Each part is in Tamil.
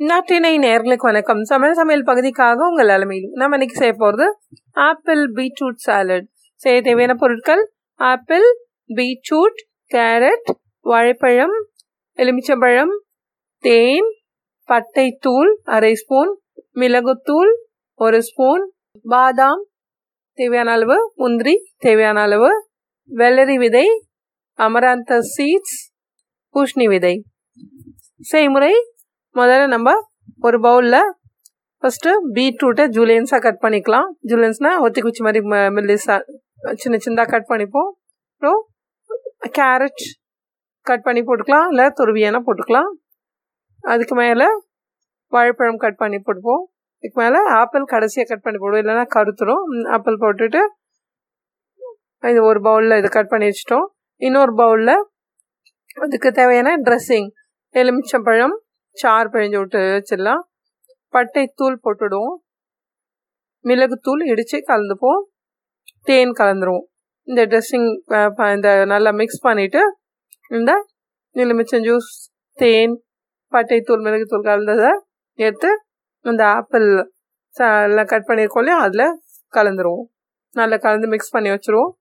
நாட்டினை நேர்களுக்கு வணக்கம். சமையல் சமையல் பகுதிக்காக உங்கள் அலமையில் நம்ம இன்னைக்கு செய்ய போகிறது ஆப்பிள் பீட்ரூட் சாலட். செய்ய தேவையான பொருட்கள் ஆப்பிள் பீட்ரூட் கேரட் வாழைப்பழம் எலுமிச்சம்பழம் தேன் பட்டைத்தூள் அரை ஸ்பூன் மிளகுத்தூள் ஒரு ஸ்பூன் பாதாம் தேவையான அளவு முந்திரி தேவையான அளவு வெள்ளரி விதை அமராந்த சீட்ஸ் பூஷ்ணி விதை. செய்முறை முதல்ல நம்ம ஒரு பவுலில் ஃபஸ்ட்டு பீட்ரூட்டை ஜூலியன்ஸாக கட் பண்ணிக்கலாம். ஜூலியன்ஸ்னால் ஒத்தி குச்சி மாதிரி மெல்லிஸாக சின்ன சின்னதாக கட் பண்ணிப்போம். அப்புறம் கேரட் கட் பண்ணி போட்டுக்கலாம். இல்லை துருவியான போட்டுக்கலாம். அதுக்கு மேலே வாழைப்பழம் கட் பண்ணி போட்டுப்போம். இதுக்கு மேலே ஆப்பிள் கடைசியாக கட் பண்ணி போடுவோம். இல்லைன்னா கருத்துரும். ஆப்பிள் போட்டுட்டு இது ஒரு பவுலில் இதை கட் பண்ணி வச்சிட்டோம். இன்னொரு பவுலில் அதுக்கு தேவையான ட்ரெஸ்ஸிங் எலுமிச்சம்பழம் சாறு பிழிஞ்சு விட்டு வச்சிடலாம். பட்டைத்தூள் போட்டுடுவோம். மிளகுத்தூள் இடித்து கலந்துப்போம். தேன் கலந்துருவோம். இந்த ட்ரெஸ்ஸிங் இந்த நல்லா மிக்ஸ் பண்ணிவிட்டு இந்த எலுமிச்சம் ஜூஸ் தேன் பட்டைத்தூள் மிளகுத்தூள் கலந்ததை எடுத்து இந்த ஆப்பிள் எல்லாம் கட் பண்ணியிருக்கோம் இல்லையா? அதில் கலந்துருவோம். நல்லா கலந்து மிக்ஸ் பண்ணி வச்சுருவோம்.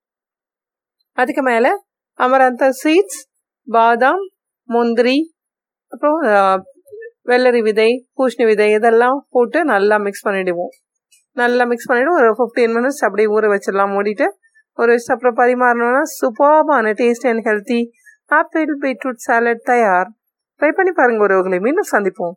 அதுக்கு மேலே அமரந்த சீட்ஸ் பாதாம் முந்திரி அப்புறம் வெள்ளரி விதை பூஷ்ணி விதை இதெல்லாம் போட்டு நல்லா மிக்ஸ் பண்ணிவிடுவோம் நல்லா மிக்ஸ் பண்ணிவிட்டு ஒரு ஃபிஃப்டீன் மினிட்ஸ் அப்படியே ஊற வச்சிடலாம். மூடிட்டு ஒரு வச்சு அப்புறம் பரிமாறணும்னா சூப்பர்பான tasty and healthy apple beetroot salad தயார். ட்ரை பண்ணி பாருங்கள் ஒருவர்களை மீண்டும் சந்திப்போம்.